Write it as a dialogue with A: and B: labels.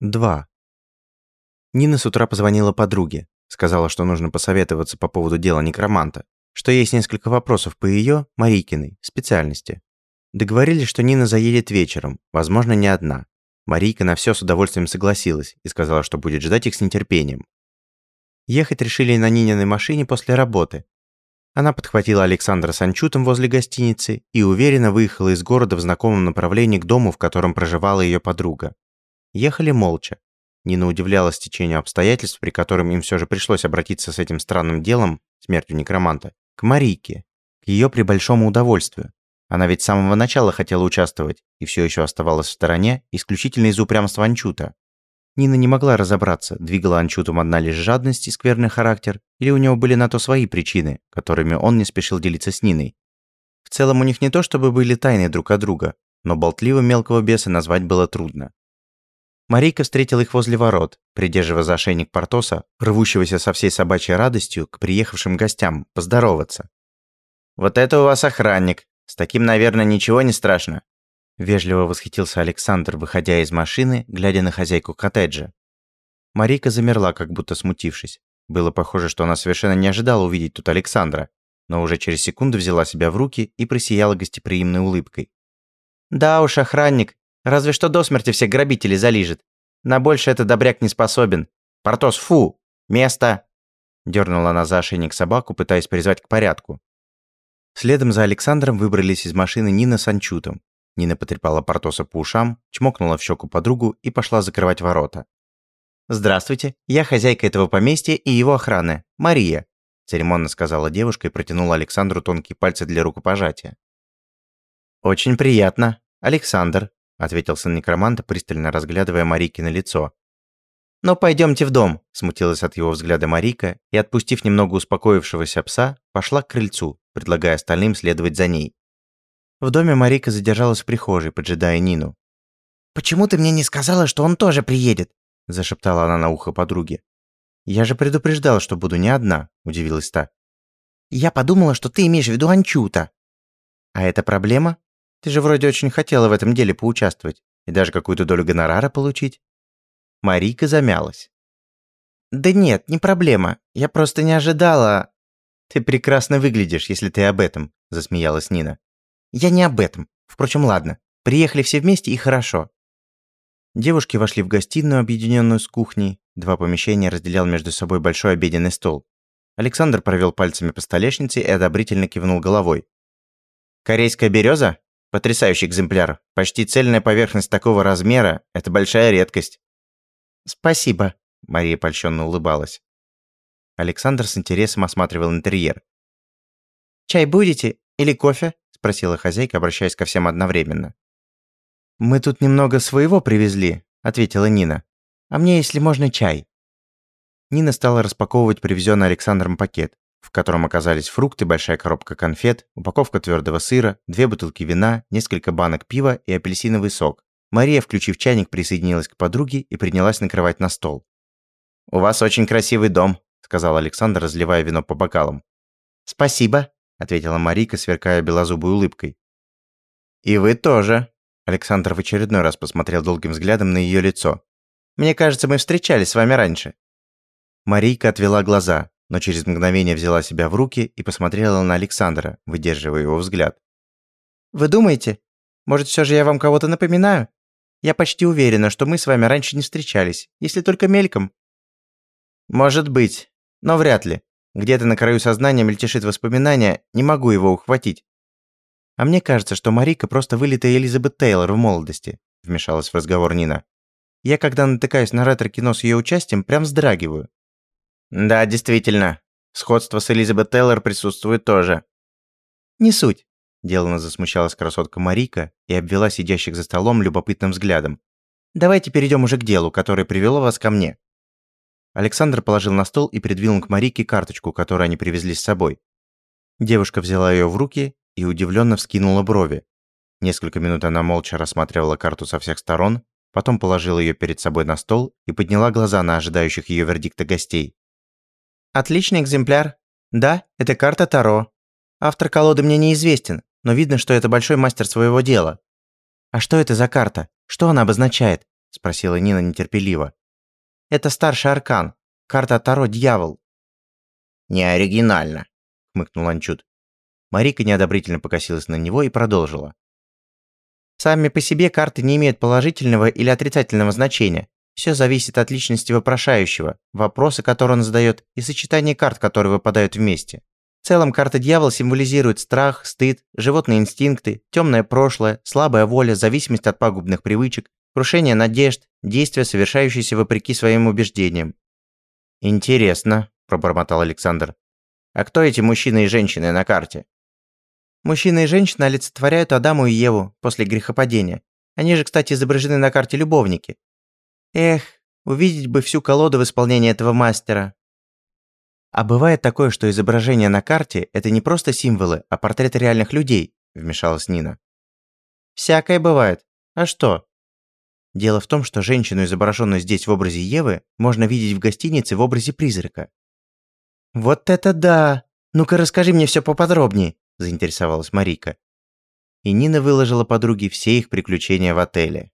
A: 2. Нина с утра позвонила подруге, сказала, что нужно посоветоваться по поводу дела некроманта, что есть несколько вопросов по ее, Марийкиной, специальности. Договорились, что Нина заедет вечером, возможно, не одна. Марийка на все с удовольствием согласилась и сказала, что будет ждать их с нетерпением. Ехать решили на Нининой машине после работы. Она подхватила Александра с Анчутом возле гостиницы и уверенно выехала из города в знакомом направлении к дому, в котором проживала ее подруга. Ехали молча. Нина удивлялась течению обстоятельств, при котором им все же пришлось обратиться с этим странным делом, смертью некроманта, к Марийке, к ее прибольшому удовольствию. Она ведь с самого начала хотела участвовать и все еще оставалась в стороне исключительно из упрямства Анчута. Нина не могла разобраться, двигала Анчутом одна лишь жадность и скверный характер, или у него были на то свои причины, которыми он не спешил делиться с Ниной. В целом у них не то чтобы были тайны друг от друга, но болтливо мелкого беса назвать было трудно. Марийка встретила их возле ворот, придерживая за ошейник Портоса, рвущегося со всей собачьей радостью к приехавшим гостям, поздороваться.
B: «Вот это у вас охранник. С таким, наверное, ничего не страшно».
A: Вежливо восхитился Александр, выходя из машины, глядя на хозяйку коттеджа. Марийка замерла, как будто смутившись. Было похоже, что она совершенно не ожидала увидеть тут Александра, но уже через секунду взяла себя в руки и просияла гостеприимной улыбкой.
B: «Да уж, охранник, Разве что до смерти всех грабителей залижет. На больше этот добряк не способен. Портос, фу! Место!» Дернула она за ошейник собаку, пытаясь призвать к порядку.
A: Следом за Александром выбрались из машины Нина с Анчутом. Нина потрепала Портоса по ушам, чмокнула в щеку подругу и пошла закрывать ворота.
B: «Здравствуйте, я хозяйка этого поместья и его охраны, Мария», церемонно сказала девушка и протянула Александру тонкие пальцы для рукопожатия. «Очень приятно, Александр», ответил сын некроманта, пристально разглядывая Марики на лицо. «Но пойдемте в дом», – смутилась от его взгляда Марика и, отпустив немного успокоившегося пса, пошла к крыльцу, предлагая остальным следовать за ней. В доме Марика задержалась в прихожей, поджидая Нину.
C: «Почему ты мне не сказала, что он тоже приедет?»
A: – зашептала она на ухо подруге. «Я же предупреждала, что буду не одна», – удивилась та.
C: «Я подумала, что ты имеешь в виду Анчута».
A: «А это проблема?» Ты же вроде очень хотела в этом деле поучаствовать и даже какую-то долю гонорара получить». Марийка замялась.
C: «Да нет, не проблема. Я просто не ожидала...»
A: «Ты прекрасно выглядишь, если ты об этом», – засмеялась Нина.
C: «Я не об этом. Впрочем, ладно. Приехали все вместе и хорошо».
A: Девушки вошли в гостиную, объединенную с кухней. Два помещения разделял между собой большой обеденный стол. Александр провел пальцами по столешнице и одобрительно кивнул головой.
B: «Корейская береза? Потрясающий экземпляр. Почти цельная поверхность такого размера – это большая редкость.
C: Спасибо,
A: Мария польщенно улыбалась. Александр с интересом осматривал интерьер.
C: «Чай будете? Или кофе?»
A: – спросила хозяйка, обращаясь ко всем одновременно. «Мы тут немного своего привезли», – ответила Нина. «А мне, если можно, чай». Нина стала распаковывать привезенный Александром пакет в котором оказались фрукты, большая коробка конфет, упаковка твердого сыра, две бутылки вина, несколько банок пива и апельсиновый сок. Мария, включив чайник, присоединилась к подруге и принялась накрывать на стол.
B: «У вас очень красивый дом», – сказал Александр, разливая вино по бокалам.
C: «Спасибо», –
A: ответила Марика, сверкая белозубой улыбкой.
B: «И вы тоже», –
A: Александр в очередной раз посмотрел долгим взглядом на ее лицо.
B: «Мне кажется, мы встречались с вами раньше».
A: Марийка отвела глаза, но через мгновение взяла себя в руки и посмотрела на Александра, выдерживая его взгляд.
C: «Вы думаете? Может, все же я вам кого-то напоминаю? Я почти уверена, что мы с вами раньше не встречались, если только мельком».
B: «Может быть, но вряд ли. Где-то на краю сознания мельтешит воспоминание, не могу его ухватить».
A: «А мне кажется, что Марика просто вылитая Элизабет Тейлор в молодости», вмешалась в разговор Нина. «Я, когда натыкаюсь на ретро-кино с ее участием, прям вздрагиваю.
B: Да, действительно. Сходство с Элизабет Тейлор присутствует тоже.
A: Не суть. Делано засмущалась красотка Марика и обвела сидящих за столом любопытным взглядом. «Давайте перейдем уже к делу, которое привело вас ко мне». Александр положил на стол и придвинул к Марике карточку, которую они привезли с собой. Девушка взяла ее в руки и удивленно вскинула брови. Несколько минут она молча рассматривала карту со всех сторон, потом положила ее перед собой на стол и подняла глаза на ожидающих ее вердикта гостей.
C: Отличный экземпляр. Да, это карта Таро. Автор колоды мне неизвестен, но видно, что это большой мастер своего дела. А что это за карта? Что она обозначает?
A: – спросила Нина нетерпеливо.
C: «Это старший аркан. Карта Таро Дьявол».
B: «Не оригинально», – хмыкнул Анчут.
A: Марика неодобрительно покосилась на него и продолжила.
C: Сами по себе карты не имеют положительного или отрицательного значения. Все зависит от личности вопрошающего, вопросы, которые он задает, и сочетания карт, которые выпадают вместе. В целом, карта дьявол символизирует страх, стыд, животные инстинкты, темное прошлое, слабая воля, зависимость от пагубных привычек, крушение надежд, действия, совершающиеся вопреки своим убеждениям.
A: «Интересно», – пробормотал Александр. «А кто эти мужчины и женщины на карте?»
C: Мужчина и женщина олицетворяют Адаму и Еву после грехопадения. Они же, кстати, изображены на карте любовники. Эх, увидеть бы всю колоду в исполнении этого мастера.
A: А бывает такое, что изображения на карте – это не просто символы, а портреты реальных людей, вмешалась Нина.
C: Всякое бывает. А что?
A: Дело в том, что женщину, изображенную здесь в образе Евы, можно видеть в гостинице в образе призрака.
C: Вот это да! Ну-ка расскажи мне все поподробнее
A: заинтересовалась Марика. И Нина выложила подруге все их приключения в отеле.